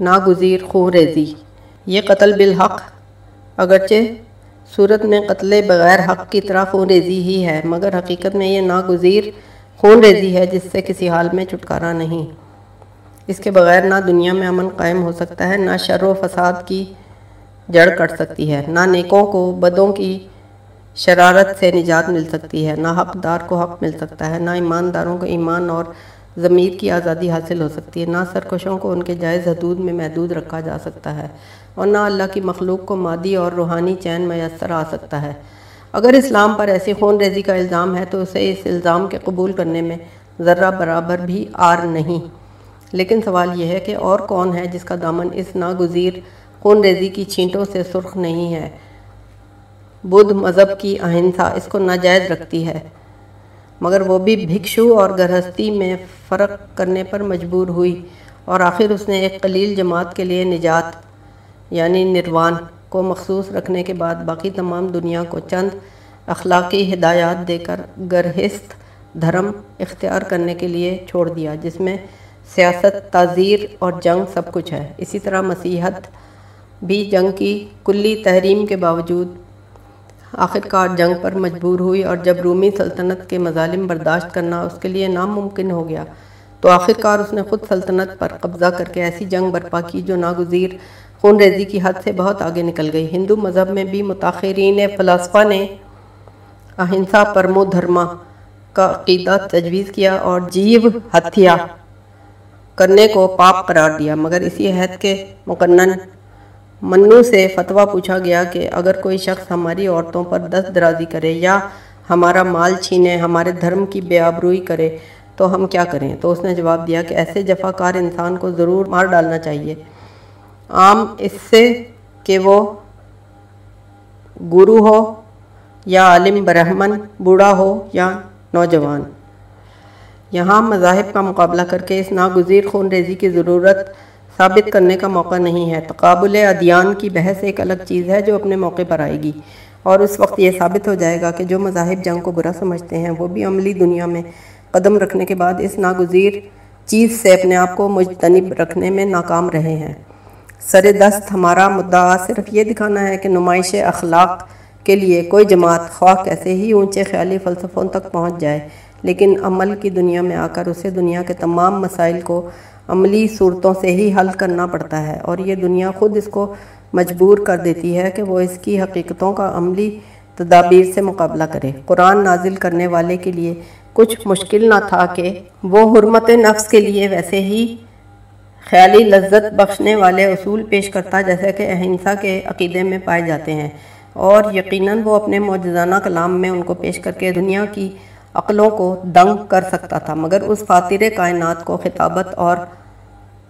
ناگزیر خون ریزی۔ یہ قتل بالحق۔ اگرچہ صورت میں قتل بغیر حق کی طرح خون ریزی ہی ہے، مگر حقیقت میں یہ ناگزیر خون ریزی ہے، جس سے کسی حال میں چھٹکارا نہیں۔ اس کے بغیر نہ دنیا میں امن قائم ہو سکتا ہے، نہ شر و فساد کی جڑ کٹ سکتی ہے۔ نہ نیکوں کو بدوں کی شرارت سے نجات مل سکتی ہے، نہ حقدار کو حق مل سکتا ہے، نہ ایمانداروں کو ایمان اور ضمیر کی آزادی حاصل ہو سکتی ہے۔ نہ سرکشوں کو ان کے جائز حدود میں محدود رکھا جا سکتا ہے اور نہ اللہ کی مخلوق کو مادی اور روحانی چین میسر آ سکتا ہے۔ اگر اسلام پر ایسی خون ریزی کا الزام ہے تو اسے اس الزام کے قبول کرنے میں ذرہ برابر بھی آر نہیں۔ لیکن سوال یہ ہے کہ اور کون ہے جس کا دامن اس ناگزیر خون ریزی کی چھینٹوں سے سرخ نہیں ہے؟ بدھ مذہب کی اہنسا اس کو ناجائز رکھتی ہے۔ مگر وہ بھی بھکشو اور گرہستی میں فرق کرنے پر مجبور ہوئی اور آخر اس نے ایک قلیل جماعت کے لیے نجات یعنی نروان، کو مخصوص رکھنے کے بعد باقی تمام دنیا کو چند اخلاقی ہدایات دے کر گرہست دھرم اختیار کرنے کے لیے چھوڑ دیا، جس میں سیاست، تعزیر اور جنگ سب کچھ ہے۔ اسی طرح مسیحت بھی جنگ کی کلی تحریم کے باوجود آخرکار جنگ پر مجبور ہوئی اور جب رومی سلطنت کے مظالم برداشت کرنا اس کے لیے ناممکن ہو گیا، تو آخرکار اس نے خود سلطنت پر قبضہ کر کے ایسی جنگ برپا کی جو ناگزیر خون ریزی کی حد سے بہت آگے نکل گئی۔ ہندو مذہب میں بھی متاخرین فلاسفہ نے اہنسا پرمو دھرما کا عقیدہ تجویز کیا اور جیو ہتھیا کرنے کو پاپ قرار دیا، مگر اسی عہد کے مقنن منو سے فتویٰ پوچھا گیا کہ اگر کوئی شخص ہماری عورتوں پر دست درازی کرے یا ہمارا مال چھینے، ہمارے دھرم کی بے آبروئی کرے، تو ہم کیا کریں؟ تو اس نے جواب دیا کہ ایسے جفاکار انسان کو ضرور مار ڈالنا چاہیے۔ عام اس سے کہ وہ گرو ہو یا عالم برہمن، بوڑھا ہو یا نوجوان۔ یہاں مذاہب کا مقابلہ کر کے اس ناگزیر خون ریزی کی ضرورت ثابت کرنے کا موقع نہیں ہے۔ تقابل ادیان کی بحث ایک الگ چیز ہے جو اپنے موقع پر آئے گی۔ اور اس وقت یہ ثابت ہو جائے گا کہ جو مذاہب جنگ کو برا سمجھتے ہیں، وہ بھی عملی دنیا میں قدم رکھنے کے بعد اس ناگزیر چیز سے اپنے آپ کو مجتنب رکھنے میں ناکام رہے ہیں۔ سر دست ہمارا مدعا صرف یہ دکھانا ہے کہ نمائش اخلاق کے لیے کوئی جماعت خواہ کیسے ہی اونچے خیالی فلسفوں تک پہنچ جائے، لیکن عمل کی دنیا میں آ کر اسے دنیا کے تمام مسائل کو عملی صورتوں سے ہی حل کرنا پڑتا ہے اور یہ دنیا خود اس کو مجبور کر دیتی ہے کہ وہ اس کی حقیقتوں کا عملی تدابیر سے مقابلہ کرے۔ قرآن نازل کرنے والے کے لیے کچھ مشکل نہ تھا کہ وہ حرمت نفس کے لیے ویسے ہی خیالی لذت بخشنے والے اصول پیش کرتا جیسے کہ اہنسا کے عقیدے میں پائے جاتے ہیں اور یقیناً وہ اپنے معجزانہ کلام میں ان کو پیش کر کے دنیا کی عقلوں کو دنگ کر سکتا تھا، مگر اس فاتر کائنات کو خطابت اور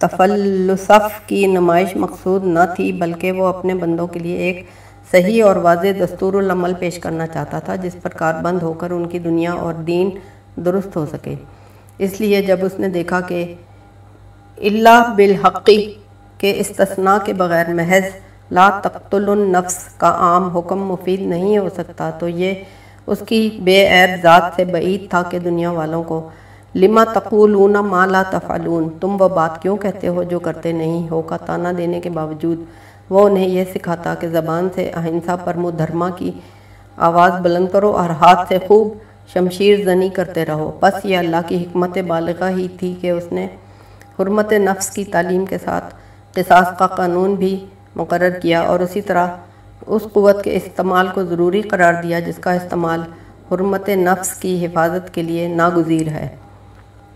تفلصف کی نمائش مقصود نہ تھی، بلکہ وہ اپنے بندوں کے لیے ایک صحیح اور واضح دستور العمل پیش کرنا چاہتا تھا، جس پر کار بند ہو کر ان کی دنیا اور دین درست ہو سکے۔ اس لیے جب اس نے دیکھا کہ اللہ بالحقی کے استثناء کے بغیر محض لا تقتل النفس کا عام حکم مفید نہیں ہو سکتا، تو یہ اس کی بے عیب ذات سے بعید تھا کہ دنیا والوں کو، لما تقولون ما لا تفعلون، تم وہ بات کیوں کہتے ہو جو کرتے نہیں ہو؟ کا تانا دینے کے باوجود وہ انہیں یہ سکھاتا کہ زبان سے اہنسا پرمو دھرما کی آواز بلند کرو اور ہاتھ سے خوب شمشیر زنی کرتے رہو۔ بس یہ اللہ کی حکمت بالغہ ہی تھی کہ اس نے حرمت نفس کی تعلیم کے ساتھ قصاص کا قانون بھی مقرر کیا اور اسی طرح اس قوت کے استعمال کو ضروری قرار دیا جس کا استعمال حرمت نفس کی حفاظت کے لیے ناگزیر ہے۔